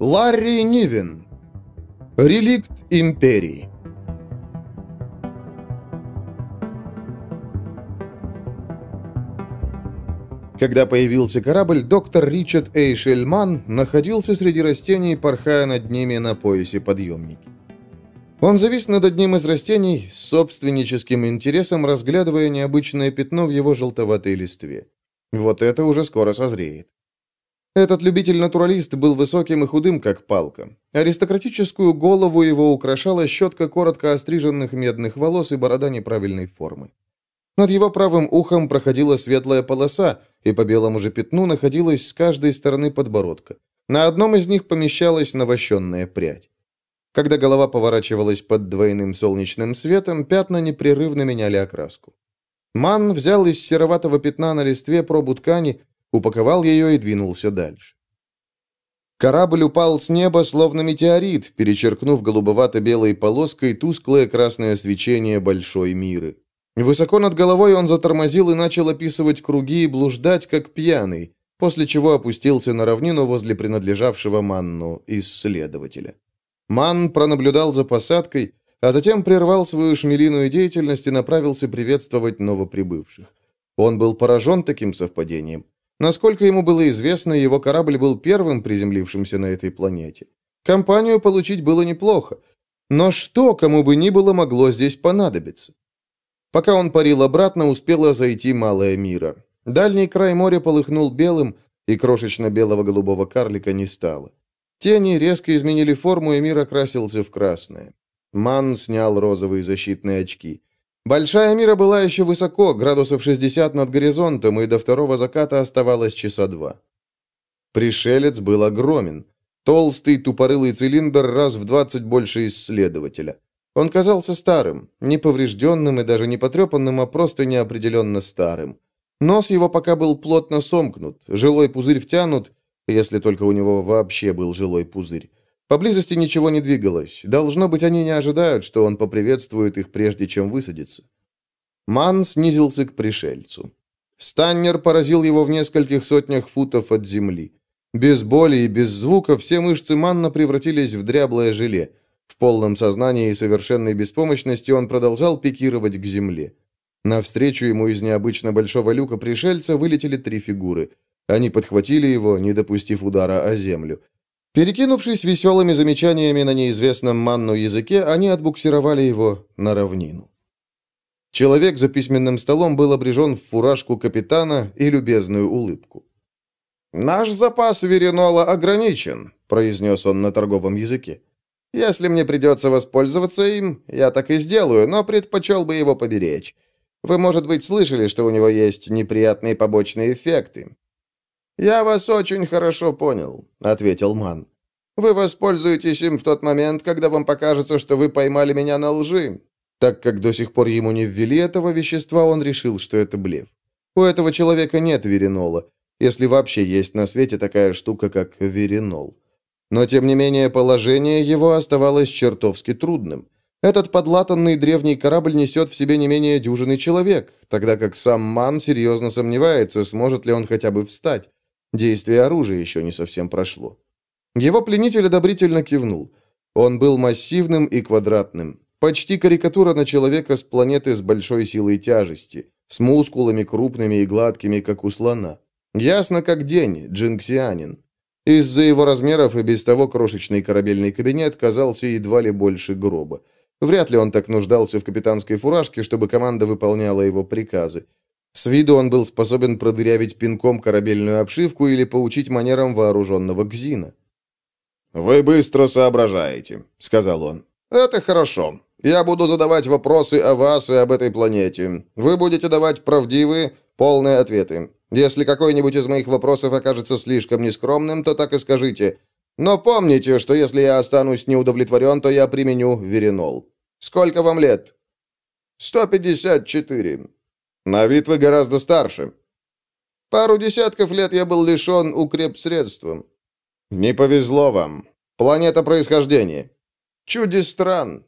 Ларри Нивен. Реликт Империи. Когда появился корабль, доктор Ричард Эйшельман находился среди растений, порхая над ними на поясе подъемники. Он завис над одним из растений с собственническим интересом, разглядывая необычное пятно в его желтоватой листве. Вот это уже скоро созреет. Этот любитель-натуралист был высоким и худым, как палка. Аристократическую голову его украшала щетка коротко остриженных медных волос и борода неправильной формы. Над его правым ухом проходила светлая полоса, и по белому же пятну находилась с каждой стороны подбородка. На одном из них помещалась навощенная прядь. Когда голова поворачивалась под двойным солнечным светом, пятна непрерывно меняли окраску. Ман взял из сероватого пятна на листве пробу ткани, упаковал ее и двинулся дальше. Корабль упал с неба, словно метеорит, перечеркнув голубовато-белой полоской тусклое красное свечение большой миры. Высоко над головой он затормозил и начал описывать круги и блуждать, как пьяный, после чего опустился на равнину возле принадлежавшего Манну исследователя. Ман пронаблюдал за посадкой, а затем прервал свою шмелиную деятельность и направился приветствовать новоприбывших. Он был поражен таким совпадением. Насколько ему было известно, его корабль был первым приземлившимся на этой планете. Компанию получить было неплохо. Но что кому бы ни было могло здесь понадобиться? Пока он парил обратно, успела зайти малая мира. Дальний край моря полыхнул белым, и крошечно-белого голубого карлика не стало. Тени резко изменили форму, и мир окрасился в красное. Ман снял розовые защитные очки. Большая мира была еще высоко, градусов 60 над горизонтом, и до второго заката оставалось часа два. Пришелец был огромен. Толстый тупорылый цилиндр раз в 20 больше исследователя. Он казался старым, не поврежденным и даже не потрепанным, а просто неопределенно старым. Нос его пока был плотно сомкнут, жилой пузырь втянут, если только у него вообще был жилой пузырь. Поблизости ничего не двигалось. Должно быть, они не ожидают, что он поприветствует их, прежде чем высадится. Ман снизился к пришельцу. Станнер поразил его в нескольких сотнях футов от земли. Без боли и без звука все мышцы Манна превратились в дряблое желе. В полном сознании и совершенной беспомощности он продолжал пикировать к земле. Навстречу ему из необычно большого люка пришельца вылетели три фигуры. Они подхватили его, не допустив удара о землю. Перекинувшись веселыми замечаниями на неизвестном манну языке, они отбуксировали его на равнину. Человек за письменным столом был обрежен в фуражку капитана и любезную улыбку. «Наш запас веренола ограничен», — произнес он на торговом языке. Если мне придется воспользоваться им, я так и сделаю, но предпочел бы его поберечь. Вы, может быть, слышали, что у него есть неприятные побочные эффекты. «Я вас очень хорошо понял», — ответил Ман. «Вы воспользуетесь им в тот момент, когда вам покажется, что вы поймали меня на лжи». Так как до сих пор ему не ввели этого вещества, он решил, что это блеф. У этого человека нет веринола, если вообще есть на свете такая штука, как веринол. Но, тем не менее, положение его оставалось чертовски трудным. Этот подлатанный древний корабль несет в себе не менее дюжины человек, тогда как сам Ман серьезно сомневается, сможет ли он хотя бы встать. Действие оружия еще не совсем прошло. Его пленитель одобрительно кивнул. Он был массивным и квадратным. Почти карикатура на человека с планеты с большой силой тяжести, с мускулами крупными и гладкими, как у слона. Ясно как день, джинксианин. Из-за его размеров и без того крошечный корабельный кабинет казался едва ли больше гроба. Вряд ли он так нуждался в капитанской фуражке, чтобы команда выполняла его приказы. С виду он был способен продырявить пинком корабельную обшивку или поучить манерам вооруженного гзина. «Вы быстро соображаете», — сказал он. «Это хорошо. Я буду задавать вопросы о вас и об этой планете. Вы будете давать правдивые, полные ответы. Если какой-нибудь из моих вопросов окажется слишком нескромным, то так и скажите. Но помните, что если я останусь неудовлетворен, то я применю веринол. Сколько вам лет? 154. На вид вы гораздо старше. Пару десятков лет я был лишен укрепсредства. Не повезло вам. Планета происхождения. Чудестран.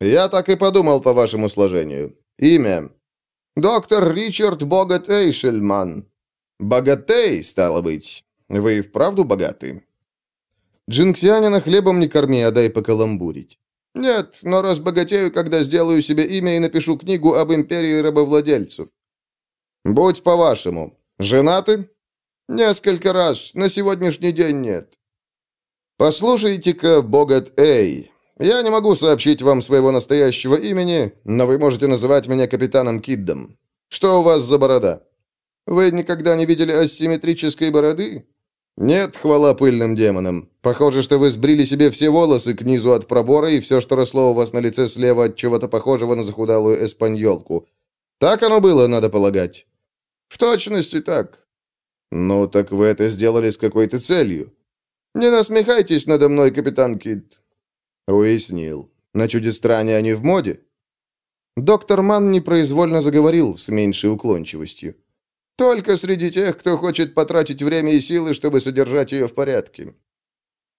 Я так и подумал по вашему сложению. Имя. «Доктор Ричард Богат Эйшельман». «Богатей, стало быть. Вы и вправду богаты?» Джинксианина хлебом не корми, а дай покаламбурить. Нет, но разбогатею, когда сделаю себе имя и напишу книгу об империи рабовладельцев. Будь по-вашему. Женаты? Несколько раз, на сегодняшний день нет. Послушайте-ка, Богат Эй, я не могу сообщить вам своего настоящего имени, но вы можете называть меня капитаном Киддом. Что у вас за борода? Вы никогда не видели асимметрической бороды? Нет, хвала пыльным демонам. Похоже, что вы сбрили себе все волосы к низу от пробора, и все, что росло у вас на лице слева от чего-то похожего на захудалую эспаньолку. Так оно было, надо полагать. В точности так. Ну, так вы это сделали с какой-то целью. Не насмехайтесь надо мной, капитан Кит. Уяснил. На чудестране они в моде? Доктор Ман непроизвольно заговорил с меньшей уклончивостью. Только среди тех, кто хочет потратить время и силы, чтобы содержать ее в порядке.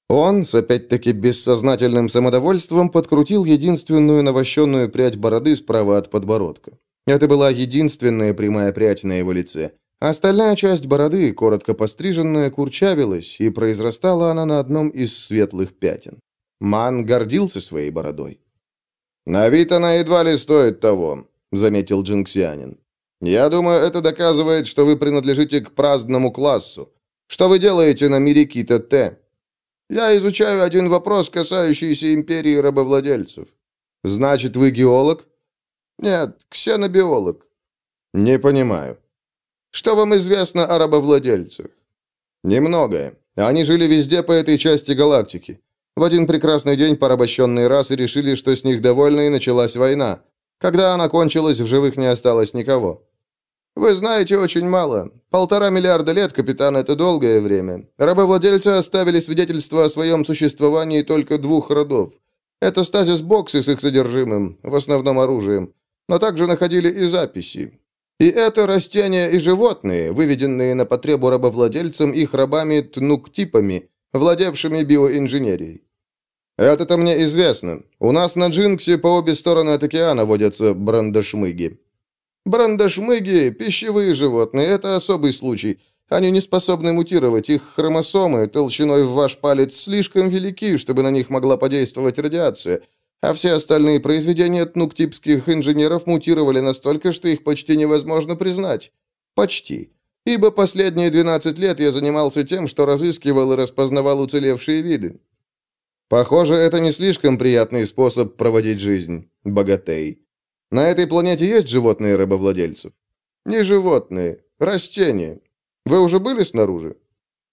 Он, с опять-таки бессознательным самодовольством, подкрутил единственную навощенную прядь бороды справа от подбородка. Это была единственная прямая прядь на его лице. Остальная часть бороды, коротко постриженная, курчавилась, и произрастала она на одном из светлых пятен. Ман гордился своей бородой. «На вид она едва ли стоит того», — заметил джинксианин. Я думаю, это доказывает, что вы принадлежите к праздному классу. Что вы делаете на мире Кита Т? Я изучаю один вопрос, касающийся империи рабовладельцев. Значит, вы геолог? Нет, ксенобиолог. Не понимаю. Что вам известно о рабовладельцах? Немногое. Они жили везде по этой части галактики. В один прекрасный день порабощенные расы решили, что с них довольны, и началась война. Когда она кончилась, в живых не осталось никого. Вы знаете очень мало. Полтора миллиарда лет, капитан, это долгое время. Рабовладельцы оставили свидетельство о своем существовании только двух родов. Это стазис-боксы с их содержимым, в основном оружием. Но также находили и записи. И это растения и животные, выведенные на потребу рабовладельцам их рабами-тнуктипами, владевшими биоинженерией. Это-то мне известно. У нас на Джинксе по обе стороны от океана водятся брандашмыги. Брандашмыги – пищевые животные, это особый случай. Они не способны мутировать, их хромосомы толщиной в ваш палец слишком велики, чтобы на них могла подействовать радиация, а все остальные произведения тнуктипских инженеров мутировали настолько, что их почти невозможно признать. Почти. Ибо последние 12 лет я занимался тем, что разыскивал и распознавал уцелевшие виды. Похоже, это не слишком приятный способ проводить жизнь, богатей. На этой планете есть животные рабовладельцев? Не животные, растения. Вы уже были снаружи?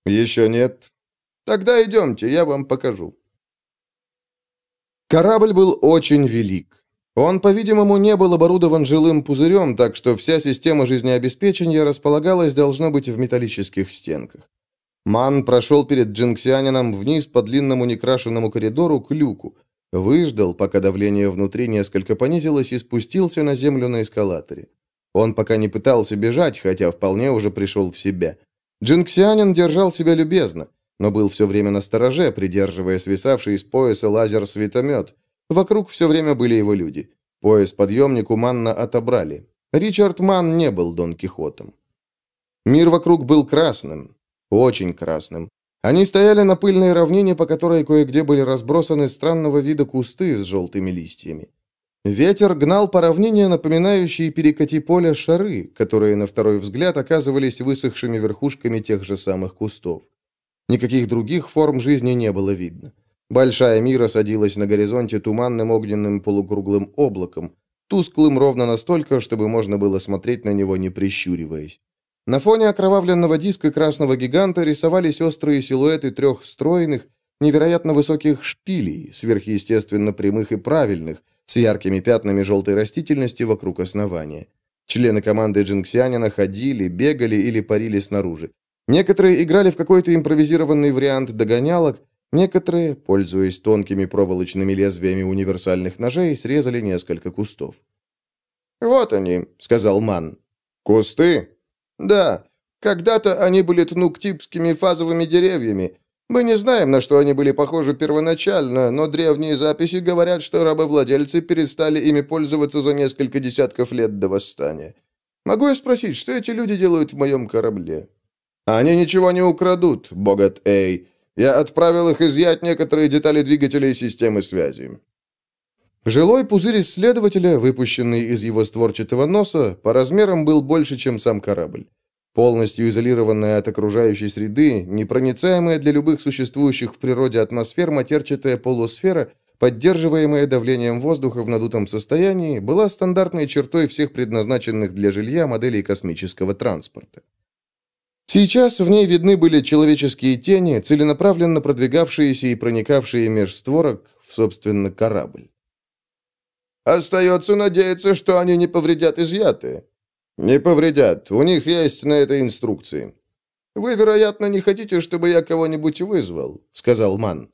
Еще нет. Тогда идемте, я вам покажу. Корабль был очень велик. Он, по-видимому, не был оборудован жилым пузырем, так что вся система жизнеобеспечения располагалась, должно быть, в металлических стенках. Ман прошел перед джинксианином вниз по длинному некрашенному коридору к люку. Выждал, пока давление внутри несколько понизилось, и спустился на землю на эскалаторе. Он пока не пытался бежать, хотя вполне уже пришел в себя. Джинксианин держал себя любезно, но был все время на стороже, придерживая свисавший из пояса лазер-светомет. Вокруг все время были его люди. Пояс-подъемник у Манна отобрали. Ричард Ман не был Дон Кихотом. Мир вокруг был красным, очень красным. Они стояли на пыльной равнине, по которой кое-где были разбросаны странного вида кусты с желтыми листьями. Ветер гнал по равнине, напоминающие перекати поля шары, которые на второй взгляд оказывались высохшими верхушками тех же самых кустов. Никаких других форм жизни не было видно. Большая мира садилась на горизонте туманным огненным полукруглым облаком, тусклым ровно настолько, чтобы можно было смотреть на него, не прищуриваясь. На фоне окровавленного диска красного гиганта рисовались острые силуэты трех стройных, невероятно высоких шпилей, сверхъестественно прямых и правильных, с яркими пятнами желтой растительности вокруг основания. Члены команды Джинксианина ходили, бегали или парили снаружи. Некоторые играли в какой-то импровизированный вариант догонялок, некоторые, пользуясь тонкими проволочными лезвиями универсальных ножей, срезали несколько кустов. «Вот они», — сказал Ман. «Кусты?» «Да, когда-то они были тнуктипскими фазовыми деревьями. Мы не знаем, на что они были похожи первоначально, но древние записи говорят, что рабовладельцы перестали ими пользоваться за несколько десятков лет до восстания. Могу я спросить, что эти люди делают в моем корабле?» «Они ничего не украдут, Богат Эй. Я отправил их изъять некоторые детали двигателя и системы связи». Жилой пузырь исследователя, выпущенный из его створчатого носа, по размерам был больше, чем сам корабль. Полностью изолированная от окружающей среды, непроницаемая для любых существующих в природе атмосфер матерчатая полусфера, поддерживаемая давлением воздуха в надутом состоянии, была стандартной чертой всех предназначенных для жилья моделей космического транспорта. Сейчас в ней видны были человеческие тени, целенаправленно продвигавшиеся и проникавшие меж створок в, собственно, корабль. «Остается надеяться, что они не повредят изъятые», «Не повредят. У них есть на это инструкции». «Вы, вероятно, не хотите, чтобы я кого-нибудь вызвал», — сказал Ман.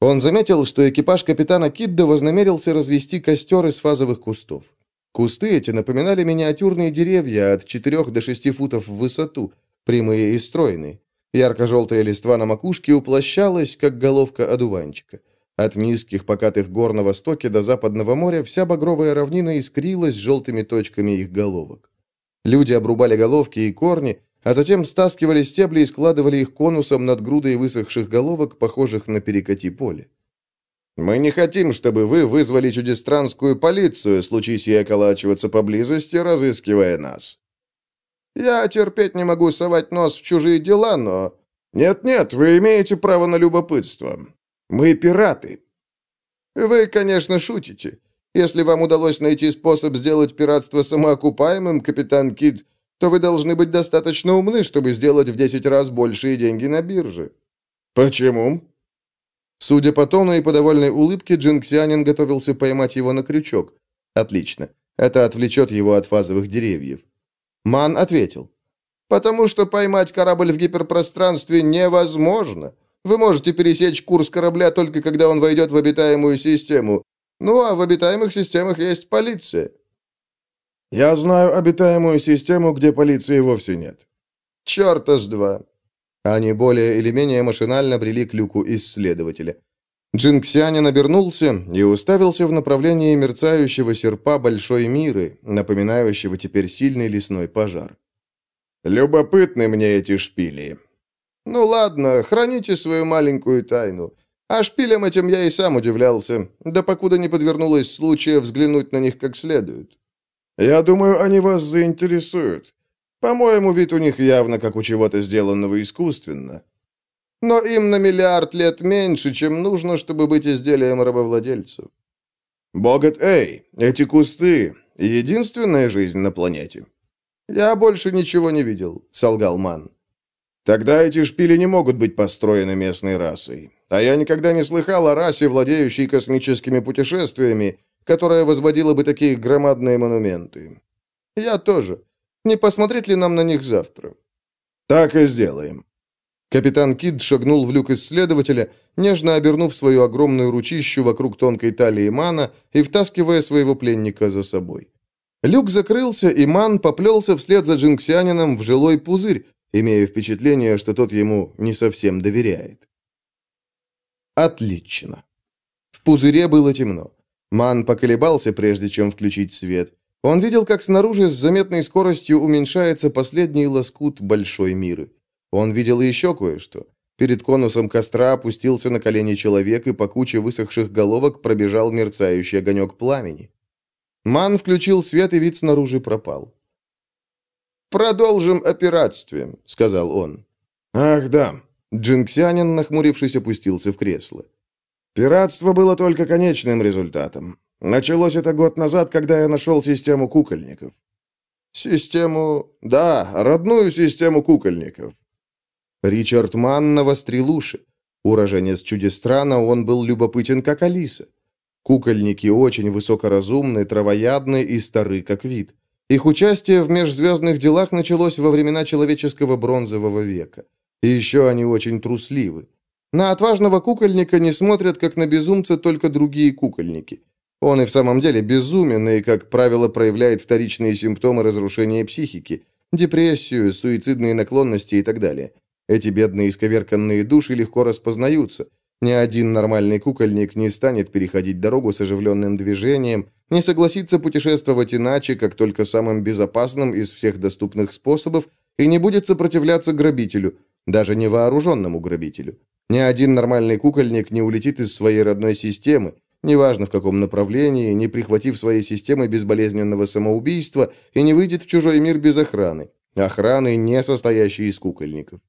Он заметил, что экипаж капитана Кидда вознамерился развести костер из фазовых кустов. Кусты эти напоминали миниатюрные деревья от 4 до 6 футов в высоту, прямые и стройные. Ярко-желтая листва на макушке уплощалась, как головка одуванчика. От низких покатых гор на востоке до западного моря вся багровая равнина искрилась желтыми точками их головок. Люди обрубали головки и корни, а затем стаскивали стебли и складывали их конусом над грудой высохших головок, похожих на перекати поле. «Мы не хотим, чтобы вы вызвали чудестранскую полицию, случись ей околачиваться поблизости, разыскивая нас». «Я терпеть не могу совать нос в чужие дела, но...» «Нет-нет, вы имеете право на любопытство. Мы пираты». «Вы, конечно, шутите. Если вам удалось найти способ сделать пиратство самоокупаемым, капитан Кид, то вы должны быть достаточно умны, чтобы сделать в 10 раз большие деньги на бирже». «Почему?» Судя по тону и по довольной улыбке, Джинксианин готовился поймать его на крючок. «Отлично. Это отвлечет его от фазовых деревьев». Ман ответил. «Потому что поймать корабль в гиперпространстве невозможно. Вы можете пересечь курс корабля только когда он войдет в обитаемую систему. Ну, а в обитаемых системах есть полиция. Я знаю обитаемую систему, где полиции вовсе нет. Черта с два. Они более или менее машинально брели к люку исследователя. Джинксианин обернулся и уставился в направлении мерцающего серпа Большой Миры, напоминающего теперь сильный лесной пожар. «Любопытны мне эти шпили». «Ну ладно, храните свою маленькую тайну. А шпилем этим я и сам удивлялся, да покуда не подвернулось случая взглянуть на них как следует. Я думаю, они вас заинтересуют. По-моему, вид у них явно как у чего-то сделанного искусственно. Но им на миллиард лет меньше, чем нужно, чтобы быть изделием рабовладельцев. Богат Эй, эти кусты — единственная жизнь на планете. Я больше ничего не видел, солгал Ман. Тогда эти шпили не могут быть построены местной расой. А я никогда не слыхал о расе, владеющей космическими путешествиями, которая возводила бы такие громадные монументы. Я тоже. Не посмотреть ли нам на них завтра? Так и сделаем. Капитан Кид шагнул в люк исследователя, нежно обернув свою огромную ручищу вокруг тонкой талии Мана и втаскивая своего пленника за собой. Люк закрылся, и Ман поплелся вслед за джинксианином в жилой пузырь, имея впечатление, что тот ему не совсем доверяет. Отлично. В пузыре было темно. Ман поколебался, прежде чем включить свет. Он видел, как снаружи с заметной скоростью уменьшается последний лоскут большой миры. Он видел еще кое-что. Перед конусом костра опустился на колени человек, и по куче высохших головок пробежал мерцающий огонек пламени. Ман включил свет, и вид снаружи пропал. «Продолжим о пиратстве», — сказал он. «Ах, да». Джинксянин, нахмурившись, опустился в кресло. «Пиратство было только конечным результатом. Началось это год назад, когда я нашел систему кукольников». «Систему... да, родную систему кукольников». Ричард Манн навострил уши. Уроженец Чудестрана, он был любопытен, как Алиса. Кукольники очень высокоразумны, травоядны и стары, как вид. Их участие в межзвездных делах началось во времена человеческого бронзового века. И еще они очень трусливы. На отважного кукольника не смотрят, как на безумца, только другие кукольники. Он и в самом деле безумен и, как правило, проявляет вторичные симптомы разрушения психики, депрессию, суицидные наклонности и так далее. Эти бедные исковерканные души легко распознаются. Ни один нормальный кукольник не станет переходить дорогу с оживленным движением, не согласится путешествовать иначе, как только самым безопасным из всех доступных способов, и не будет сопротивляться грабителю, даже невооруженному грабителю. Ни один нормальный кукольник не улетит из своей родной системы, неважно в каком направлении, не прихватив своей системы безболезненного самоубийства и не выйдет в чужой мир без охраны. Охраны, не состоящей из кукольников.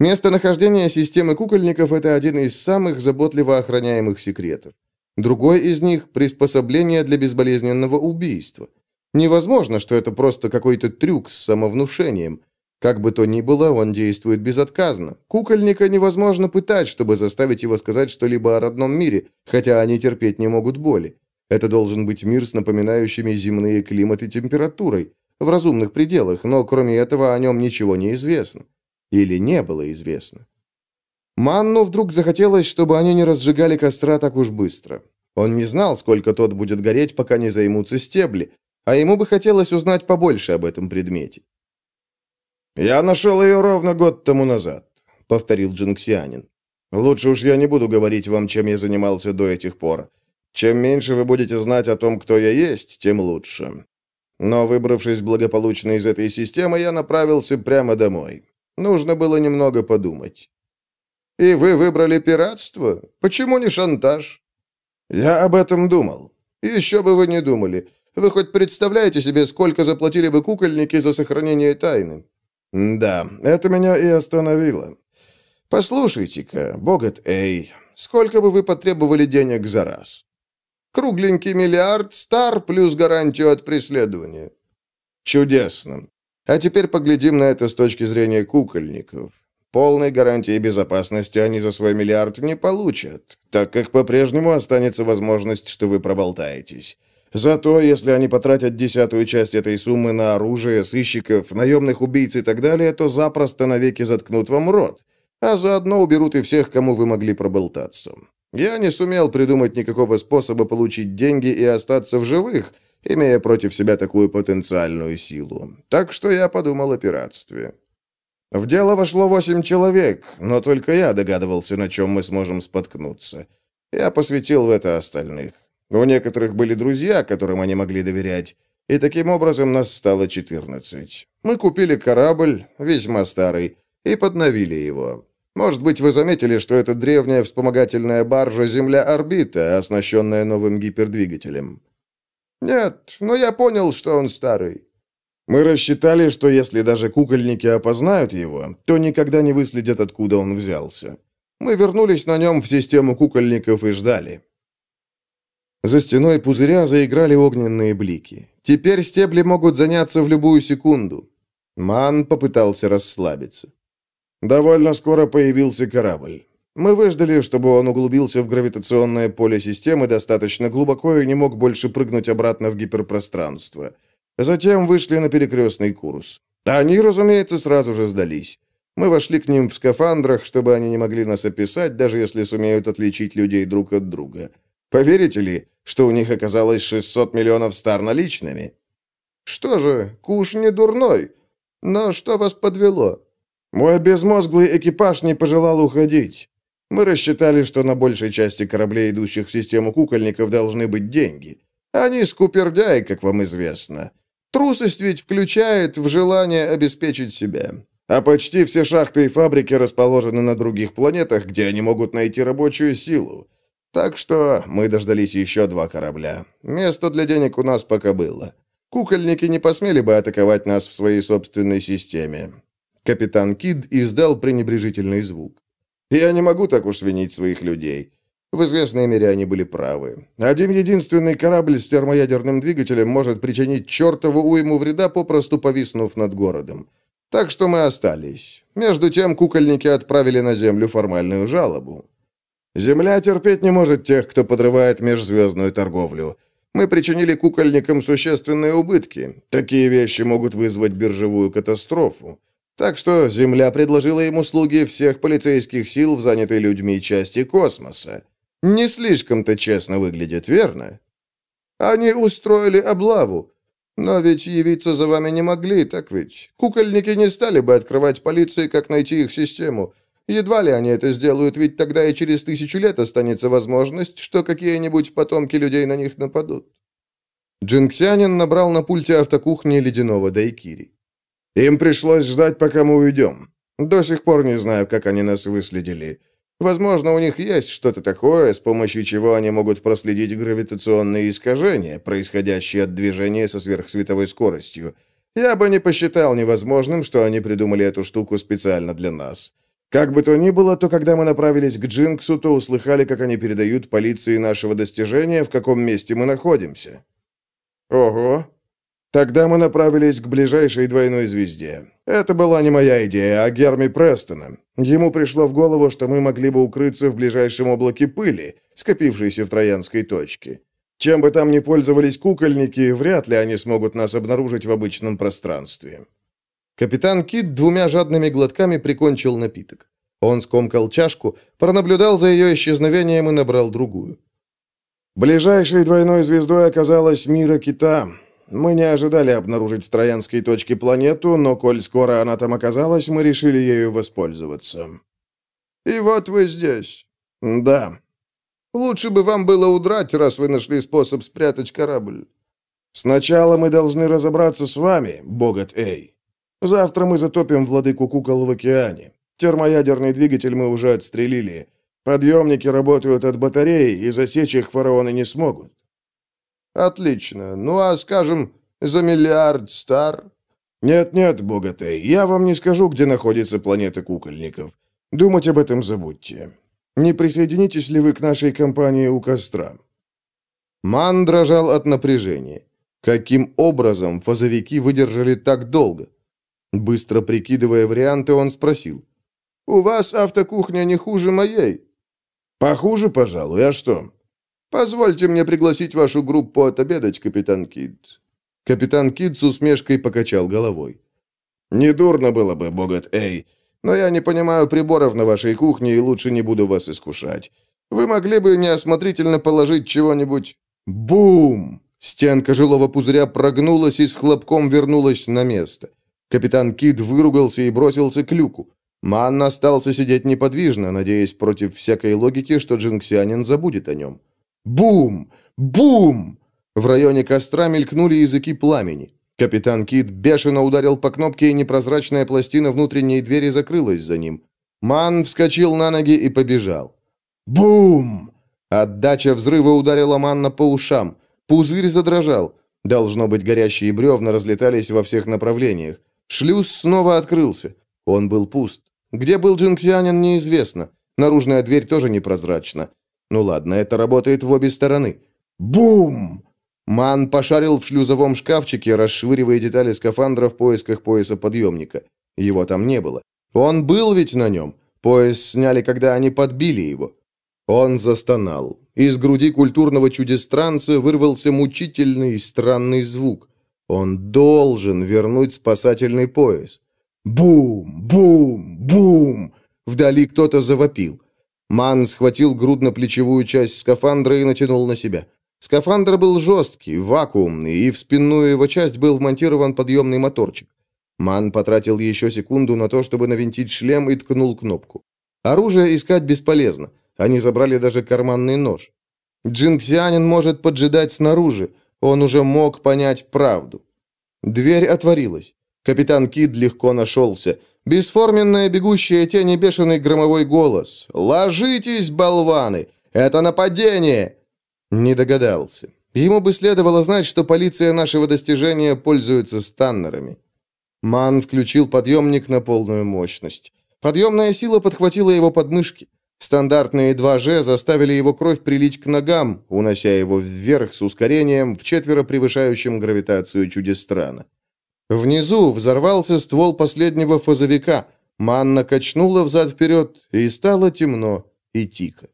Местонахождение системы кукольников – это один из самых заботливо охраняемых секретов. Другой из них – приспособление для безболезненного убийства. Невозможно, что это просто какой-то трюк с самовнушением. Как бы то ни было, он действует безотказно. Кукольника невозможно пытать, чтобы заставить его сказать что-либо о родном мире, хотя они терпеть не могут боли. Это должен быть мир с напоминающими земные климат и температурой, в разумных пределах, но кроме этого о нем ничего не известно. Или не было известно. Манну вдруг захотелось, чтобы они не разжигали костра так уж быстро. Он не знал, сколько тот будет гореть, пока не займутся стебли, а ему бы хотелось узнать побольше об этом предмете. «Я нашел ее ровно год тому назад», — повторил джинксианин. «Лучше уж я не буду говорить вам, чем я занимался до этих пор. Чем меньше вы будете знать о том, кто я есть, тем лучше. Но, выбравшись благополучно из этой системы, я направился прямо домой. Нужно было немного подумать. «И вы выбрали пиратство? Почему не шантаж?» «Я об этом думал. Еще бы вы не думали. Вы хоть представляете себе, сколько заплатили бы кукольники за сохранение тайны?» «Да, это меня и остановило. Послушайте-ка, Богат Эй, сколько бы вы потребовали денег за раз?» «Кругленький миллиард, стар плюс гарантию от преследования». «Чудесно. А теперь поглядим на это с точки зрения кукольников. Полной гарантии безопасности они за свой миллиард не получат, так как по-прежнему останется возможность, что вы проболтаетесь. Зато, если они потратят десятую часть этой суммы на оружие, сыщиков, наемных убийц и так далее, то запросто навеки заткнут вам рот, а заодно уберут и всех, кому вы могли проболтаться. Я не сумел придумать никакого способа получить деньги и остаться в живых – имея против себя такую потенциальную силу. Так что я подумал о пиратстве. В дело вошло восемь человек, но только я догадывался, на чем мы сможем споткнуться. Я посвятил в это остальных. У некоторых были друзья, которым они могли доверять, и таким образом нас стало 14. Мы купили корабль, весьма старый, и подновили его. Может быть, вы заметили, что это древняя вспомогательная баржа «Земля-орбита», оснащенная новым гипердвигателем. «Нет, но я понял, что он старый». Мы рассчитали, что если даже кукольники опознают его, то никогда не выследят, откуда он взялся. Мы вернулись на нем в систему кукольников и ждали. За стеной пузыря заиграли огненные блики. Теперь стебли могут заняться в любую секунду. Ман попытался расслабиться. Довольно скоро появился корабль. Мы выждали, чтобы он углубился в гравитационное поле системы достаточно глубоко и не мог больше прыгнуть обратно в гиперпространство. Затем вышли на перекрестный курс. Они, разумеется, сразу же сдались. Мы вошли к ним в скафандрах, чтобы они не могли нас описать, даже если сумеют отличить людей друг от друга. Поверите ли, что у них оказалось 600 миллионов стар наличными? Что же, куш не дурной. Но что вас подвело? Мой безмозглый экипаж не пожелал уходить. Мы рассчитали, что на большей части кораблей, идущих в систему кукольников, должны быть деньги. Они скупердяи, как вам известно. Трусость ведь включает в желание обеспечить себя. А почти все шахты и фабрики расположены на других планетах, где они могут найти рабочую силу. Так что мы дождались еще два корабля. Место для денег у нас пока было. Кукольники не посмели бы атаковать нас в своей собственной системе. Капитан Кид издал пренебрежительный звук. Я не могу так уж винить своих людей. В известной мере они были правы. Один единственный корабль с термоядерным двигателем может причинить чертову уйму вреда, попросту повиснув над городом. Так что мы остались. Между тем кукольники отправили на Землю формальную жалобу. Земля терпеть не может тех, кто подрывает межзвездную торговлю. Мы причинили кукольникам существенные убытки. Такие вещи могут вызвать биржевую катастрофу. Так что Земля предложила им услуги всех полицейских сил в занятой людьми части космоса. Не слишком-то честно выглядит, верно? Они устроили облаву. Но ведь явиться за вами не могли, так ведь? Кукольники не стали бы открывать полиции, как найти их систему. Едва ли они это сделают, ведь тогда и через тысячу лет останется возможность, что какие-нибудь потомки людей на них нападут. Джинксянин набрал на пульте автокухни ледяного дайкири. Им пришлось ждать, пока мы уйдем. До сих пор не знаю, как они нас выследили. Возможно, у них есть что-то такое, с помощью чего они могут проследить гравитационные искажения, происходящие от движения со сверхсветовой скоростью. Я бы не посчитал невозможным, что они придумали эту штуку специально для нас. Как бы то ни было, то когда мы направились к Джинксу, то услыхали, как они передают полиции нашего достижения, в каком месте мы находимся. Ого. Тогда мы направились к ближайшей двойной звезде. Это была не моя идея, а Герми Престона. Ему пришло в голову, что мы могли бы укрыться в ближайшем облаке пыли, скопившейся в Троянской точке. Чем бы там ни пользовались кукольники, вряд ли они смогут нас обнаружить в обычном пространстве. Капитан Кит двумя жадными глотками прикончил напиток. Он скомкал чашку, пронаблюдал за ее исчезновением и набрал другую. Ближайшей двойной звездой оказалась мира Кита. Мы не ожидали обнаружить в Троянской точке планету, но коль скоро она там оказалась, мы решили ею воспользоваться. И вот вы здесь. Да. Лучше бы вам было удрать, раз вы нашли способ спрятать корабль. Сначала мы должны разобраться с вами, Богат Эй. Завтра мы затопим владыку кукол в океане. Термоядерный двигатель мы уже отстрелили. Подъемники работают от батареи, и засечь их фараоны не смогут. Отлично. Ну а, скажем, за миллиард стар? Нет-нет, богатый, я вам не скажу, где находится планета кукольников. Думать об этом забудьте. Не присоединитесь ли вы к нашей компании у костра? Ман дрожал от напряжения. Каким образом фазовики выдержали так долго? Быстро прикидывая варианты, он спросил. «У вас автокухня не хуже моей?» «Похуже, пожалуй. А что?» «Позвольте мне пригласить вашу группу отобедать, капитан Кид». Капитан Кид с усмешкой покачал головой. «Недурно было бы, богат Эй, но я не понимаю приборов на вашей кухне и лучше не буду вас искушать. Вы могли бы неосмотрительно положить чего-нибудь...» Бум! Стенка жилого пузыря прогнулась и с хлопком вернулась на место. Капитан Кид выругался и бросился к люку. Манн остался сидеть неподвижно, надеясь против всякой логики, что джинксианин забудет о нем. Бум! Бум! В районе костра мелькнули языки пламени. Капитан Кид бешено ударил по кнопке, и непрозрачная пластина внутренней двери закрылась за ним. Ман вскочил на ноги и побежал. Бум! Отдача взрыва ударила Манна по ушам. Пузырь задрожал. Должно быть, горящие бревна разлетались во всех направлениях. Шлюз снова открылся. Он был пуст. Где был джинксианин, неизвестно. Наружная дверь тоже непрозрачна. Ну ладно, это работает в обе стороны. Бум! Ман пошарил в шлюзовом шкафчике, расшвыривая детали скафандра в поисках пояса подъемника. Его там не было. Он был ведь на нем. Пояс сняли, когда они подбили его. Он застонал. Из груди культурного чудестранца вырвался мучительный и странный звук. Он должен вернуть спасательный пояс. Бум! Бум! Бум! Вдали кто-то завопил. Ман схватил грудно-плечевую часть скафандра и натянул на себя. Скафандр был жесткий, вакуумный, и в спинную его часть был вмонтирован подъемный моторчик. Ман потратил еще секунду на то, чтобы навинтить шлем и ткнул кнопку. Оружие искать бесполезно. Они забрали даже карманный нож. Джинксианин может поджидать снаружи. Он уже мог понять правду. Дверь отворилась. Капитан Кид легко нашелся. Бесформенная бегущая тень и бешеный громовой голос. «Ложитесь, болваны! Это нападение!» Не догадался. Ему бы следовало знать, что полиция нашего достижения пользуется станнерами. Ман включил подъемник на полную мощность. Подъемная сила подхватила его подмышки. Стандартные 2G заставили его кровь прилить к ногам, унося его вверх с ускорением, в четверо превышающим гравитацию чудестрана. Внизу взорвался ствол последнего фазовика. Манна качнула взад-вперед, и стало темно и тихо.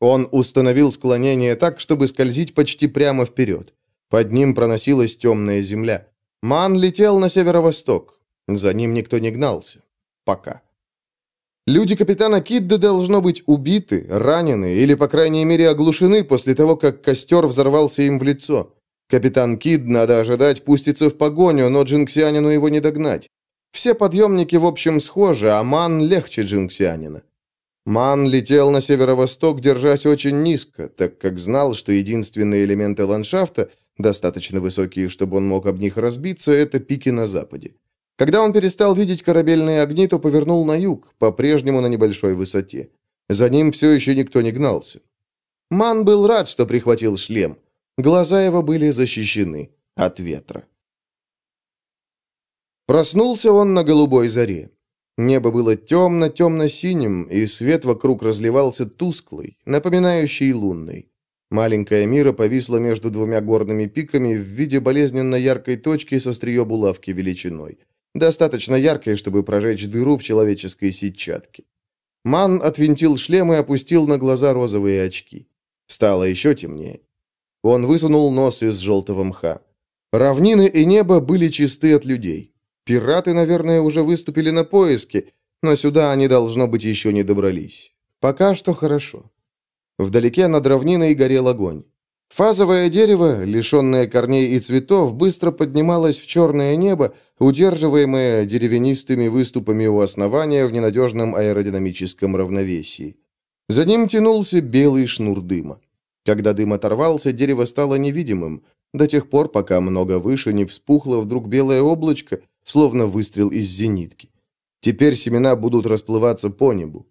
Он установил склонение так, чтобы скользить почти прямо вперед. Под ним проносилась темная земля. Ман летел на северо-восток. За ним никто не гнался. Пока. Люди капитана Кидда должно быть убиты, ранены или, по крайней мере, оглушены после того, как костер взорвался им в лицо. Капитан Кид, надо ожидать, пустится в погоню, но джинксианину его не догнать. Все подъемники, в общем, схожи, а Ман легче джинксианина. Ман летел на северо-восток, держась очень низко, так как знал, что единственные элементы ландшафта, достаточно высокие, чтобы он мог об них разбиться, это пики на западе. Когда он перестал видеть корабельные огни, то повернул на юг, по-прежнему на небольшой высоте. За ним все еще никто не гнался. Ман был рад, что прихватил шлем. Глаза его были защищены от ветра. Проснулся он на голубой заре. Небо было темно-темно-синим, и свет вокруг разливался тусклый, напоминающий лунный. Маленькая мира повисла между двумя горными пиками в виде болезненно яркой точки со острие булавки величиной. Достаточно яркой, чтобы прожечь дыру в человеческой сетчатке. Ман отвинтил шлем и опустил на глаза розовые очки. Стало еще темнее. Он высунул нос из желтого мха. Равнины и небо были чисты от людей. Пираты, наверное, уже выступили на поиски, но сюда они, должно быть, еще не добрались. Пока что хорошо. Вдалеке над равниной горел огонь. Фазовое дерево, лишенное корней и цветов, быстро поднималось в черное небо, удерживаемое деревянистыми выступами у основания в ненадежном аэродинамическом равновесии. За ним тянулся белый шнур дыма. Когда дым оторвался, дерево стало невидимым, до тех пор, пока много выше не вспухло вдруг белое облачко, словно выстрел из зенитки. Теперь семена будут расплываться по небу.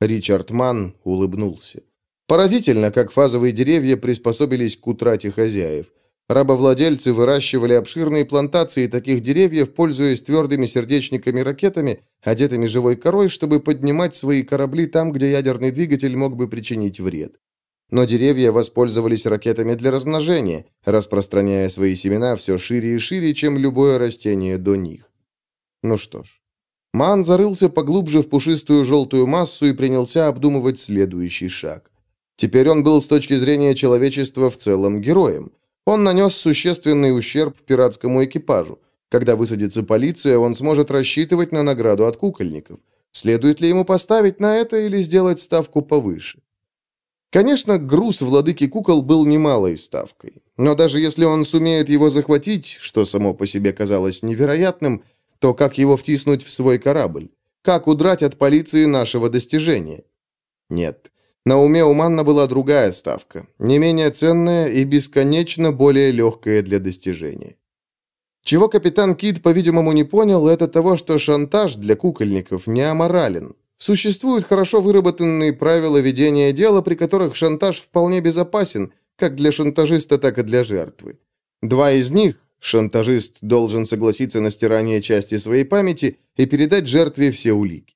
Ричард Манн улыбнулся. Поразительно, как фазовые деревья приспособились к утрате хозяев. Рабовладельцы выращивали обширные плантации таких деревьев, пользуясь твердыми сердечниками-ракетами, одетыми живой корой, чтобы поднимать свои корабли там, где ядерный двигатель мог бы причинить вред. Но деревья воспользовались ракетами для размножения, распространяя свои семена все шире и шире, чем любое растение до них. Ну что ж. Ман зарылся поглубже в пушистую желтую массу и принялся обдумывать следующий шаг. Теперь он был с точки зрения человечества в целом героем. Он нанес существенный ущерб пиратскому экипажу. Когда высадится полиция, он сможет рассчитывать на награду от кукольников. Следует ли ему поставить на это или сделать ставку повыше? Конечно, груз владыки кукол был немалой ставкой. Но даже если он сумеет его захватить, что само по себе казалось невероятным, то как его втиснуть в свой корабль? Как удрать от полиции нашего достижения? Нет. На уме у Манна была другая ставка, не менее ценная и бесконечно более легкая для достижения. Чего капитан Кид, по-видимому, не понял, это того, что шантаж для кукольников не аморален. Существуют хорошо выработанные правила ведения дела, при которых шантаж вполне безопасен, как для шантажиста, так и для жертвы. Два из них шантажист должен согласиться на стирание части своей памяти и передать жертве все улики.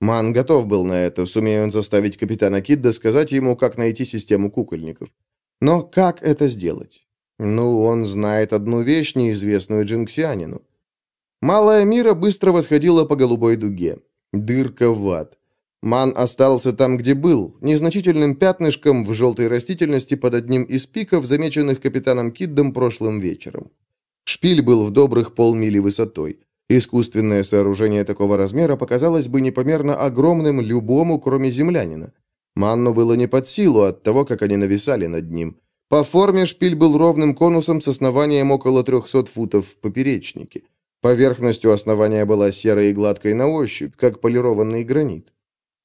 Ман готов был на это, сумея он заставить капитана Кидда сказать ему, как найти систему кукольников. Но как это сделать? Ну, он знает одну вещь, неизвестную джинксианину. Малая мира быстро восходила по голубой дуге. Дырка в ад. Ман остался там, где был, незначительным пятнышком в желтой растительности под одним из пиков, замеченных капитаном Киддом прошлым вечером. Шпиль был в добрых полмили высотой. Искусственное сооружение такого размера показалось бы непомерно огромным любому, кроме землянина. Манну было не под силу от того, как они нависали над ним. По форме шпиль был ровным конусом с основанием около 300 футов в поперечнике. Поверхностью основания была серой и гладкой на ощупь, как полированный гранит.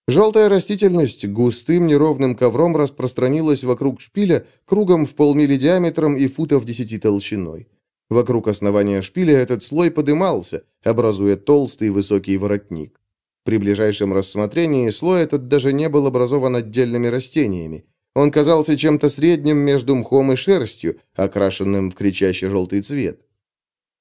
Желтая растительность густым неровным ковром распространилась вокруг шпиля кругом в полмили диаметром и футов десяти толщиной. Вокруг основания шпиля этот слой подымался, образуя толстый высокий воротник. При ближайшем рассмотрении слой этот даже не был образован отдельными растениями. Он казался чем-то средним между мхом и шерстью, окрашенным в кричащий желтый цвет.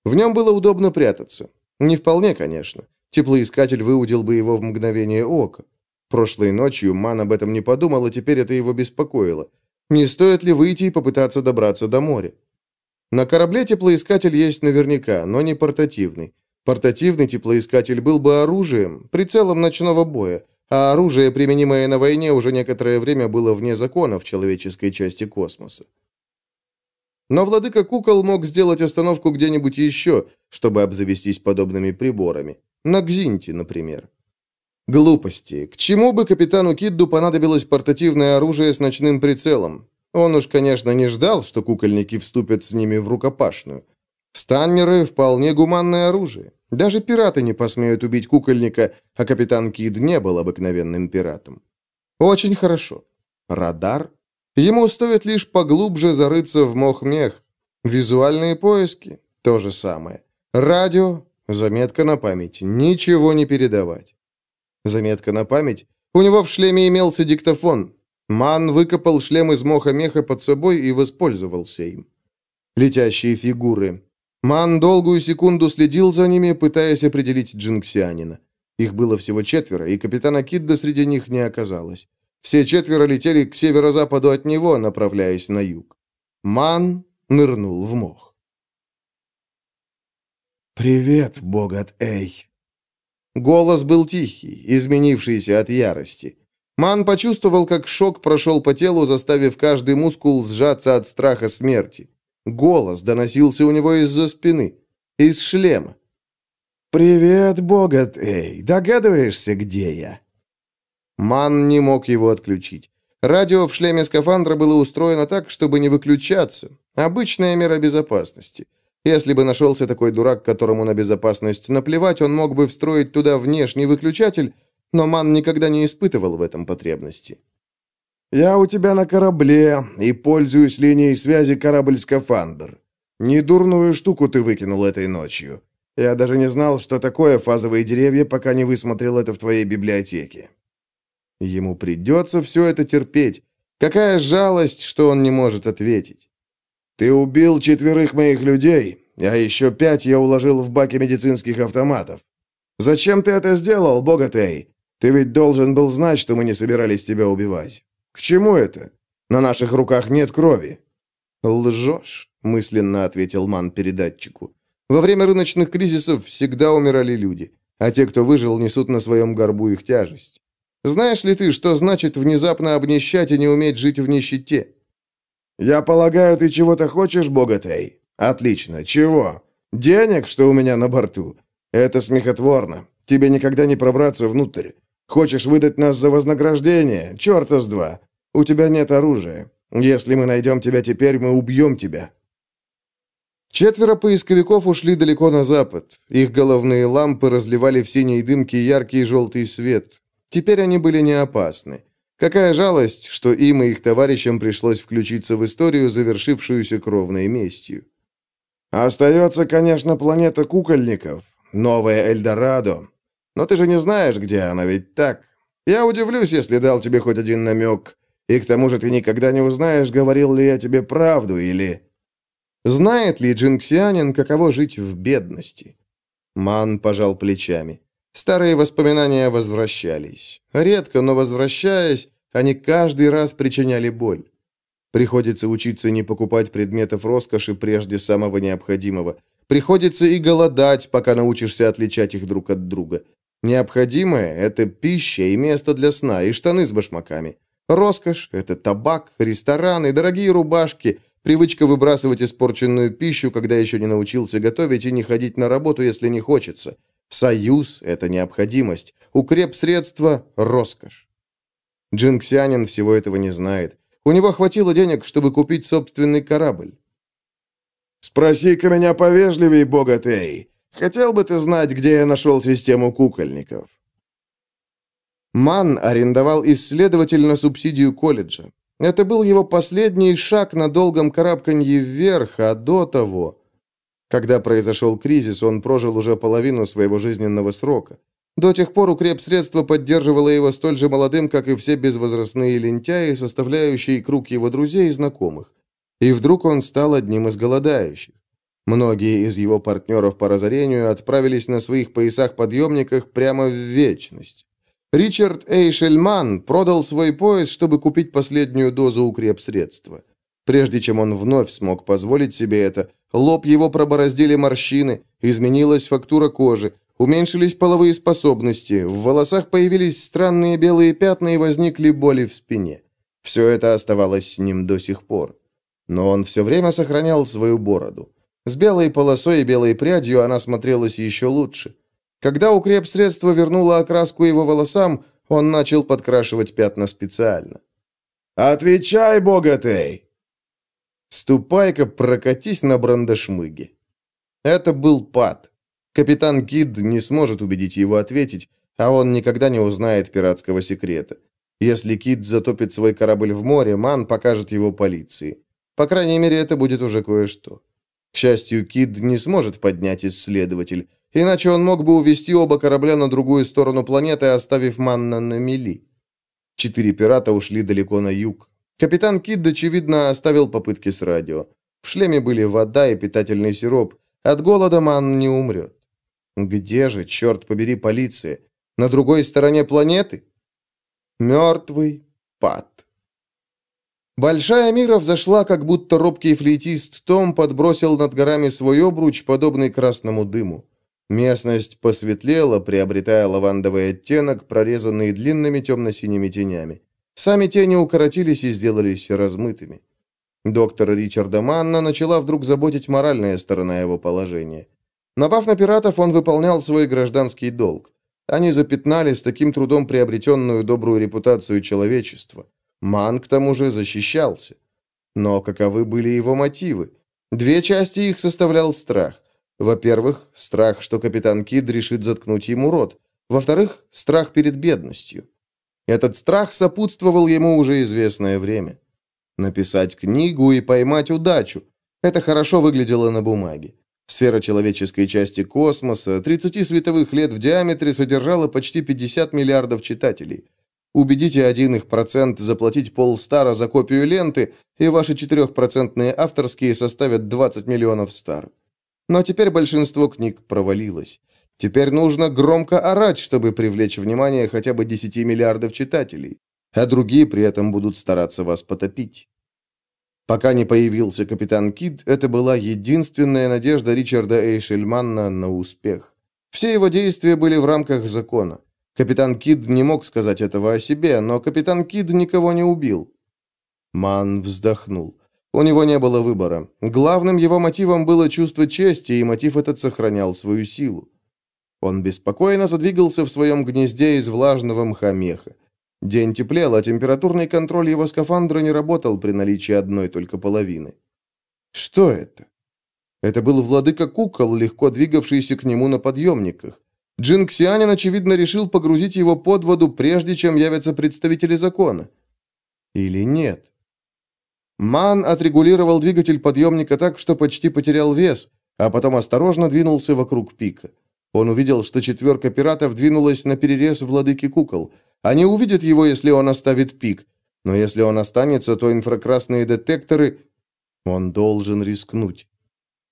В нем было удобно прятаться. Не вполне, конечно. Теплоискатель выудил бы его в мгновение ока. Прошлой ночью Ман об этом не подумал, а теперь это его беспокоило. Не стоит ли выйти и попытаться добраться до моря? На корабле теплоискатель есть наверняка, но не портативный. Портативный теплоискатель был бы оружием, прицелом ночного боя, а оружие, применимое на войне, уже некоторое время было вне закона в человеческой части космоса. Но владыка кукол мог сделать остановку где-нибудь еще, чтобы обзавестись подобными приборами. На Гзинте, например. Глупости. К чему бы капитану Кидду понадобилось портативное оружие с ночным прицелом? Он уж, конечно, не ждал, что кукольники вступят с ними в рукопашную. Станнеры – вполне гуманное оружие. Даже пираты не посмеют убить кукольника, а капитан Кид не был обыкновенным пиратом. Очень хорошо. Радар? Ему стоит лишь поглубже зарыться в мох-мех. Визуальные поиски – то же самое. Радио – заметка на память, ничего не передавать. Заметка на память У него в шлеме имелся диктофон. Ман выкопал шлем из моха меха под собой и воспользовался им. Летящие фигуры. Ман долгую секунду следил за ними, пытаясь определить джинксианина. Их было всего четверо, и капитана Кидда среди них не оказалось. Все четверо летели к северо-западу от него, направляясь на юг. Ман нырнул в мох. «Привет, Богат Эй!» Голос был тихий, изменившийся от ярости. Ман почувствовал, как шок прошел по телу, заставив каждый мускул сжаться от страха смерти. Голос доносился у него из-за спины, из шлема. «Привет, Богат Эй! Догадываешься, где я?» Ман не мог его отключить. Радио в шлеме скафандра было устроено так, чтобы не выключаться. Обычная мера безопасности. Если бы нашелся такой дурак, которому на безопасность наплевать, он мог бы встроить туда внешний выключатель, но Ман никогда не испытывал в этом потребности. «Я у тебя на корабле и пользуюсь линией связи корабль-скафандр. Недурную штуку ты выкинул этой ночью. Я даже не знал, что такое фазовые деревья, пока не высмотрел это в твоей библиотеке. Ему придется все это терпеть. Какая жалость, что он не может ответить. Ты убил четверых моих людей, а еще пять я уложил в баки медицинских автоматов. Зачем ты это сделал, Богатей? Ты ведь должен был знать, что мы не собирались тебя убивать. К чему это? На наших руках нет крови. Лжешь, мысленно ответил Ман передатчику. Во время рыночных кризисов всегда умирали люди, а те, кто выжил, несут на своем горбу их тяжесть. Знаешь ли ты, что значит внезапно обнищать и не уметь жить в нищете? Я полагаю, ты чего-то хочешь, богатей? Отлично. Чего? Денег, что у меня на борту? Это смехотворно. Тебе никогда не пробраться внутрь. Хочешь выдать нас за вознаграждение? Черта с два. У тебя нет оружия. Если мы найдем тебя теперь, мы убьем тебя. Четверо поисковиков ушли далеко на запад. Их головные лампы разливали в синей дымке яркий желтый свет. Теперь они были не опасны. Какая жалость, что им и их товарищам пришлось включиться в историю, завершившуюся кровной местью. «Остается, конечно, планета кукольников, новая Эльдорадо. Но ты же не знаешь, где она, ведь так? Я удивлюсь, если дал тебе хоть один намек. И к тому же ты никогда не узнаешь, говорил ли я тебе правду или...» Знает ли джинксианин, каково жить в бедности? Ман пожал плечами. Старые воспоминания возвращались. Редко, но возвращаясь, они каждый раз причиняли боль. Приходится учиться не покупать предметов роскоши прежде самого необходимого. Приходится и голодать, пока научишься отличать их друг от друга. Необходимое – это пища и место для сна, и штаны с башмаками. Роскошь – это табак, рестораны, дорогие рубашки, привычка выбрасывать испорченную пищу, когда еще не научился готовить, и не ходить на работу, если не хочется – Союз – это необходимость, укреп-средство – роскошь. Джинксианин всего этого не знает. У него хватило денег, чтобы купить собственный корабль. «Спроси-ка меня повежливей, богатей. Хотел бы ты знать, где я нашел систему кукольников?» Ман арендовал исследователь на субсидию колледжа. Это был его последний шаг на долгом карабканье вверх, а до того... Когда произошел кризис, он прожил уже половину своего жизненного срока. До тех пор укрепсредство поддерживало его столь же молодым, как и все безвозрастные лентяи, составляющие круг его друзей и знакомых. И вдруг он стал одним из голодающих. Многие из его партнеров по разорению отправились на своих поясах-подъемниках прямо в вечность. Ричард Эйшельман продал свой пояс, чтобы купить последнюю дозу укрепсредства. Прежде чем он вновь смог позволить себе это, Лоб его пробороздили морщины, изменилась фактура кожи, уменьшились половые способности, в волосах появились странные белые пятна и возникли боли в спине. Все это оставалось с ним до сих пор. Но он все время сохранял свою бороду. С белой полосой и белой прядью она смотрелась еще лучше. Когда укрепсредство вернуло окраску его волосам, он начал подкрашивать пятна специально. «Отвечай, богатей!» Ступай-ка прокатись на брандашмыге. Это был пад. Капитан Кид не сможет убедить его ответить, а он никогда не узнает пиратского секрета. Если Кид затопит свой корабль в море, Ман покажет его полиции. По крайней мере, это будет уже кое-что. К счастью, Кид не сможет поднять исследователь, иначе он мог бы увести оба корабля на другую сторону планеты, оставив Манна на мели. Четыре пирата ушли далеко на юг. Капитан Кидд, очевидно, оставил попытки с радио. В шлеме были вода и питательный сироп. От голода Ман не умрет. Где же, черт побери, полиция? На другой стороне планеты? Мертвый пад. Большая мира взошла, как будто робкий флейтист Том подбросил над горами свой обруч, подобный красному дыму. Местность посветлела, приобретая лавандовый оттенок, прорезанный длинными темно-синими тенями. Сами тени укоротились и сделались размытыми. Доктора Ричарда Манна начала вдруг заботить моральная сторона его положения. Напав на пиратов, он выполнял свой гражданский долг. Они запятнали с таким трудом приобретенную добрую репутацию человечества. Ман, к тому же, защищался. Но каковы были его мотивы? Две части их составлял страх. Во-первых, страх, что капитан Кид решит заткнуть ему рот. Во-вторых, страх перед бедностью. Этот страх сопутствовал ему уже известное время. Написать книгу и поймать удачу. Это хорошо выглядело на бумаге. Сфера человеческой части космоса, 30 световых лет в диаметре, содержала почти 50 миллиардов читателей. Убедите один их процент заплатить полстара за копию ленты, и ваши 4% авторские составят 20 миллионов стар. Но теперь большинство книг провалилось. Теперь нужно громко орать, чтобы привлечь внимание хотя бы 10 миллиардов читателей, а другие при этом будут стараться вас потопить. Пока не появился капитан Кид, это была единственная надежда Ричарда Эйшельманна на успех. Все его действия были в рамках закона. Капитан Кид не мог сказать этого о себе, но капитан Кид никого не убил. Ман вздохнул. У него не было выбора. Главным его мотивом было чувство чести, и мотив этот сохранял свою силу. Он беспокойно задвигался в своем гнезде из влажного мха меха. День теплел, а температурный контроль его скафандра не работал при наличии одной только половины. Что это? Это был владыка кукол, легко двигавшийся к нему на подъемниках. Джинксианин, очевидно, решил погрузить его под воду, прежде чем явятся представители закона. Или нет? Ман отрегулировал двигатель подъемника так, что почти потерял вес, а потом осторожно двинулся вокруг пика. Он увидел, что четверка пиратов двинулась на перерез владыки кукол. Они увидят его, если он оставит пик. Но если он останется, то инфракрасные детекторы... Он должен рискнуть.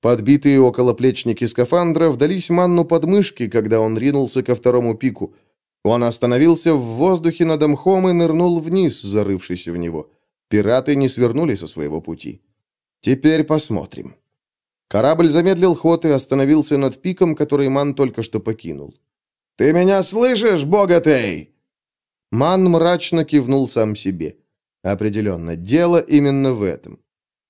Подбитые околоплечники скафандра вдались манну подмышки, когда он ринулся ко второму пику. Он остановился в воздухе над мхом и нырнул вниз, зарывшись в него. Пираты не свернули со своего пути. Теперь посмотрим. Корабль замедлил ход и остановился над пиком, который Ман только что покинул. «Ты меня слышишь, Богатей?» Ман мрачно кивнул сам себе. Определенно, дело именно в этом.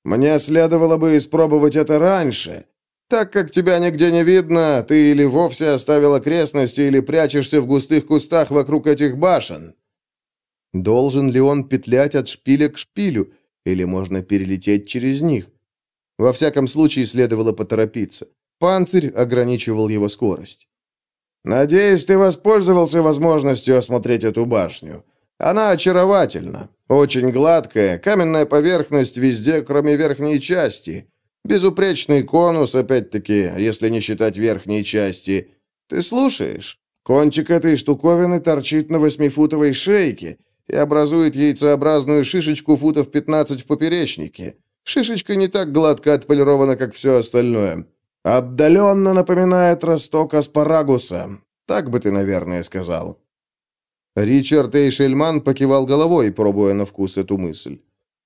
Мне следовало бы испробовать это раньше. Так как тебя нигде не видно, ты или вовсе оставил окрестности, или прячешься в густых кустах вокруг этих башен. Должен ли он петлять от шпиля к шпилю, или можно перелететь через них? Во всяком случае, следовало поторопиться. Панцирь ограничивал его скорость. «Надеюсь, ты воспользовался возможностью осмотреть эту башню. Она очаровательна. Очень гладкая, каменная поверхность везде, кроме верхней части. Безупречный конус, опять-таки, если не считать верхней части. Ты слушаешь? Кончик этой штуковины торчит на восьмифутовой шейке и образует яйцеобразную шишечку футов 15 в поперечнике. Шишечка не так гладко отполирована, как все остальное. Отдаленно напоминает росток аспарагуса. Так бы ты, наверное, сказал. Ричард Эйшельман покивал головой, пробуя на вкус эту мысль.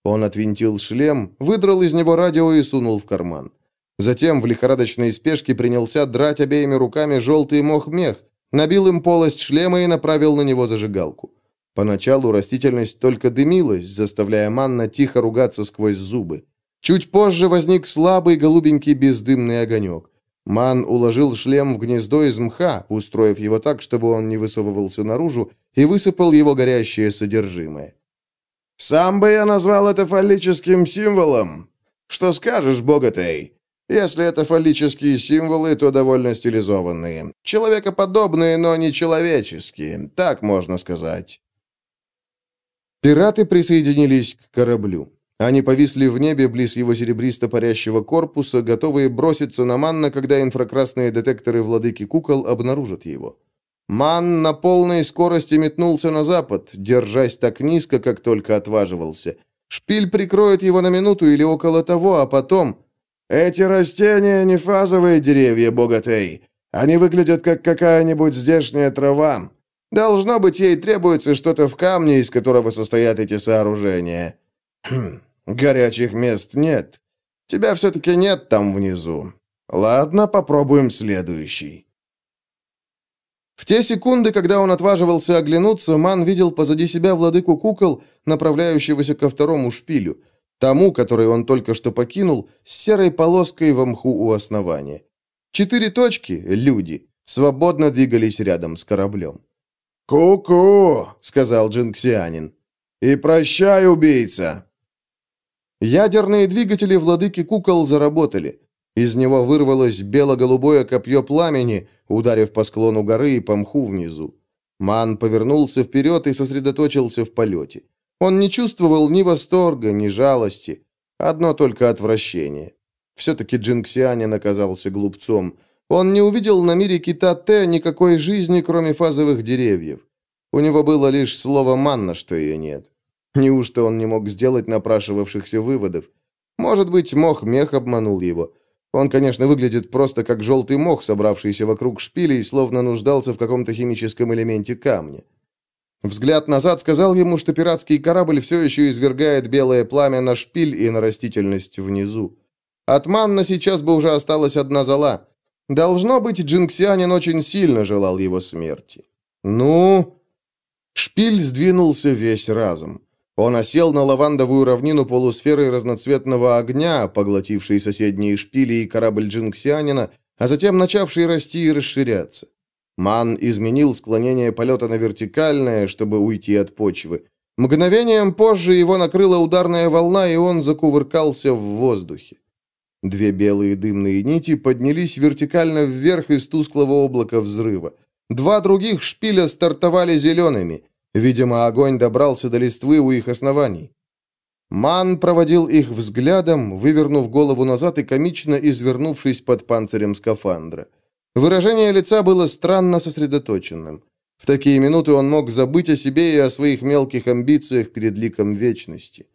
Он отвинтил шлем, выдрал из него радио и сунул в карман. Затем в лихорадочной спешке принялся драть обеими руками желтый мох-мех, набил им полость шлема и направил на него зажигалку. Поначалу растительность только дымилась, заставляя Манна тихо ругаться сквозь зубы. Чуть позже возник слабый голубенький бездымный огонек. Ман уложил шлем в гнездо из мха, устроив его так, чтобы он не высовывался наружу, и высыпал его горящее содержимое. «Сам бы я назвал это фаллическим символом. Что скажешь, Богатей? Если это фаллические символы, то довольно стилизованные. Человекоподобные, но не человеческие, так можно сказать». Пираты присоединились к кораблю. Они повисли в небе близ его серебристо парящего корпуса, готовые броситься на Манна, когда инфракрасные детекторы владыки кукол обнаружат его. Ман на полной скорости метнулся на запад, держась так низко, как только отваживался. Шпиль прикроет его на минуту или около того, а потом... «Эти растения не фазовые деревья, Богатей. Они выглядят как какая-нибудь здешняя трава. Должно быть, ей требуется что-то в камне, из которого состоят эти сооружения. Хм, горячих мест нет. Тебя все-таки нет там внизу. Ладно, попробуем следующий». В те секунды, когда он отваживался оглянуться, Ман видел позади себя владыку кукол, направляющегося ко второму шпилю, тому, который он только что покинул, с серой полоской в мху у основания. Четыре точки, люди, свободно двигались рядом с кораблем. «Ку-ку!» — сказал джинксианин. «И прощай, убийца!» Ядерные двигатели владыки кукол заработали. Из него вырвалось бело-голубое копье пламени, ударив по склону горы и по мху внизу. Ман повернулся вперед и сосредоточился в полете. Он не чувствовал ни восторга, ни жалости, одно только отвращение. Все-таки Джинксианин оказался глупцом. Он не увидел на мире кита Т никакой жизни, кроме фазовых деревьев. У него было лишь слово «манна», что ее нет. Неужто он не мог сделать напрашивавшихся выводов? Может быть, мох мех обманул его. Он, конечно, выглядит просто как желтый мох, собравшийся вокруг шпилей, словно нуждался в каком-то химическом элементе камня. Взгляд назад сказал ему, что пиратский корабль все еще извергает белое пламя на шпиль и на растительность внизу. От Манна сейчас бы уже осталась одна зола. Должно быть, Джинксианин очень сильно желал его смерти. Ну... Шпиль сдвинулся весь разом. Он осел на лавандовую равнину полусферы разноцветного огня, поглотившей соседние шпили и корабль джинксианина, а затем начавший расти и расширяться. Ман изменил склонение полета на вертикальное, чтобы уйти от почвы. Мгновением позже его накрыла ударная волна, и он закувыркался в воздухе. Две белые дымные нити поднялись вертикально вверх из тусклого облака взрыва. Два других шпиля стартовали зелеными. Видимо, огонь добрался до листвы у их оснований. Ман проводил их взглядом, вывернув голову назад и комично извернувшись под панцирем скафандра. Выражение лица было странно сосредоточенным. В такие минуты он мог забыть о себе и о своих мелких амбициях перед ликом вечности.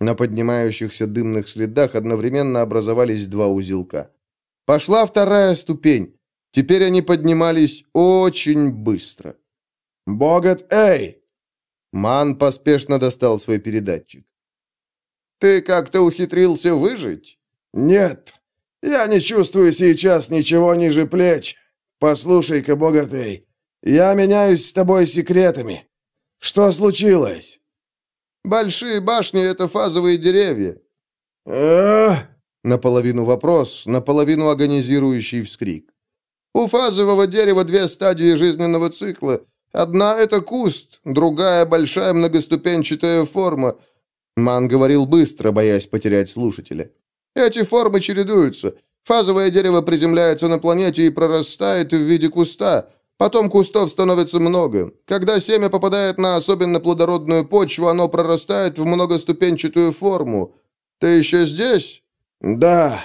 На поднимающихся дымных следах одновременно образовались два узелка. Пошла вторая ступень. Теперь они поднимались очень быстро. «Богат, эй!» Ман поспешно достал свой передатчик. «Ты как-то ухитрился выжить?» «Нет, я не чувствую сейчас ничего ниже плеч. Послушай-ка, богатый, я меняюсь с тобой секретами. Что случилось?» «Большие башни — это фазовые деревья». «А?» Наполовину вопрос, наполовину агонизирующий вскрик. «У фазового дерева две стадии жизненного цикла. Одна — это куст, другая — большая многоступенчатая форма. Ман говорил быстро, боясь потерять слушателя. Эти формы чередуются. Фазовое дерево приземляется на планете и прорастает в виде куста. Потом кустов становится много. Когда семя попадает на особенно плодородную почву, оно прорастает в многоступенчатую форму. Ты еще здесь? Да.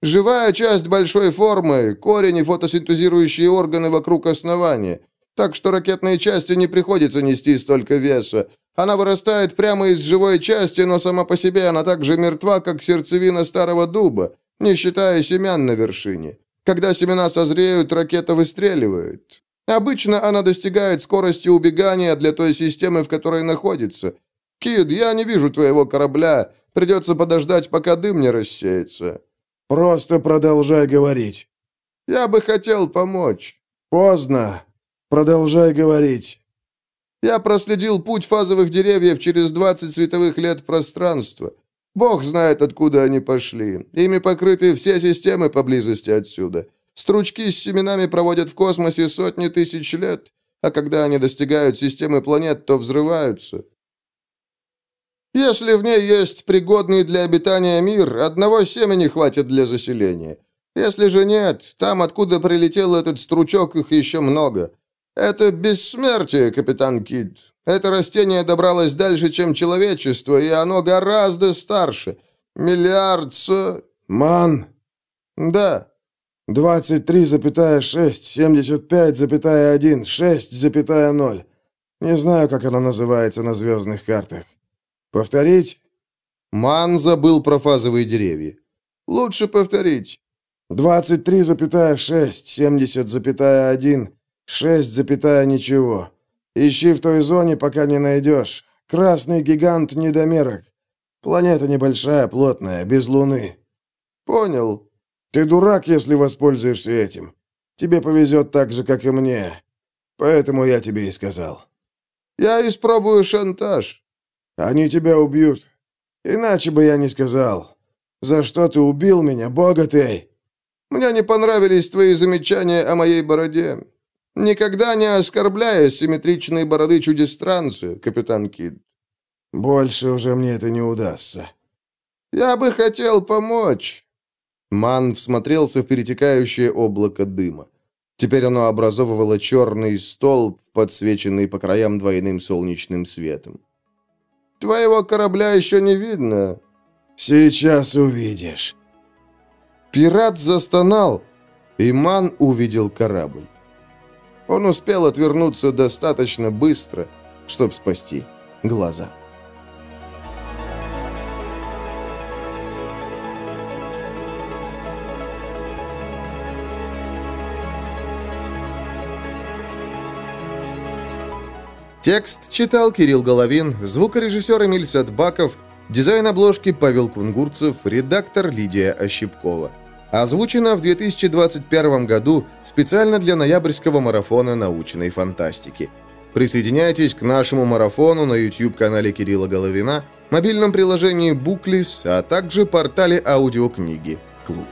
Живая часть большой формы, корень и фотосинтезирующие органы вокруг основания. Так что ракетной части не приходится нести столько веса. Она вырастает прямо из живой части, но сама по себе она так же мертва, как сердцевина старого дуба, не считая семян на вершине. Когда семена созреют, ракета выстреливает. Обычно она достигает скорости убегания для той системы, в которой находится. Кид, я не вижу твоего корабля. Придется подождать, пока дым не рассеется. Просто продолжай говорить. Я бы хотел помочь. Поздно. Продолжай говорить. Я проследил путь фазовых деревьев через 20 световых лет пространства. Бог знает, откуда они пошли. Ими покрыты все системы поблизости отсюда. Стручки с семенами проводят в космосе сотни тысяч лет, а когда они достигают системы планет, то взрываются. Если в ней есть пригодный для обитания мир, одного семени хватит для заселения. Если же нет, там, откуда прилетел этот стручок, их еще много. «Это бессмертие, капитан Кид. Это растение добралось дальше, чем человечество, и оно гораздо старше. Миллиард с...» «Ман!» «Да». 23,6, 6,1, Не знаю, как оно называется на звездных картах. Повторить? Ман забыл про фазовые деревья. Лучше повторить. 23,6, 70,1, 6, ничего. Ищи в той зоне, пока не найдешь. Красный гигант недомерок. Планета небольшая, плотная, без луны. Понял. Ты дурак, если воспользуешься этим. Тебе повезет так же, как и мне. Поэтому я тебе и сказал. Я испробую шантаж. Они тебя убьют. Иначе бы я не сказал. За что ты убил меня, богатый? Мне не понравились твои замечания о моей бороде. Никогда не оскорбляя симметричные бороды чудестранцы, капитан Кид. Больше уже мне это не удастся. Я бы хотел помочь. Ман всмотрелся в перетекающее облако дыма. Теперь оно образовывало черный столб, подсвеченный по краям двойным солнечным светом. «Твоего корабля еще не видно». «Сейчас увидишь». Пират застонал, и Ман увидел корабль. Он успел отвернуться достаточно быстро, чтобы спасти глаза. Текст читал Кирилл Головин, звукорежиссер Эмиль Садбаков, дизайн обложки Павел Кунгурцев, редактор Лидия Ощепкова. Озвучено в 2021 году специально для ноябрьского марафона научной фантастики. Присоединяйтесь к нашему марафону на YouTube-канале Кирилла Головина, мобильном приложении Booklist, а также портале аудиокниги «Клуб».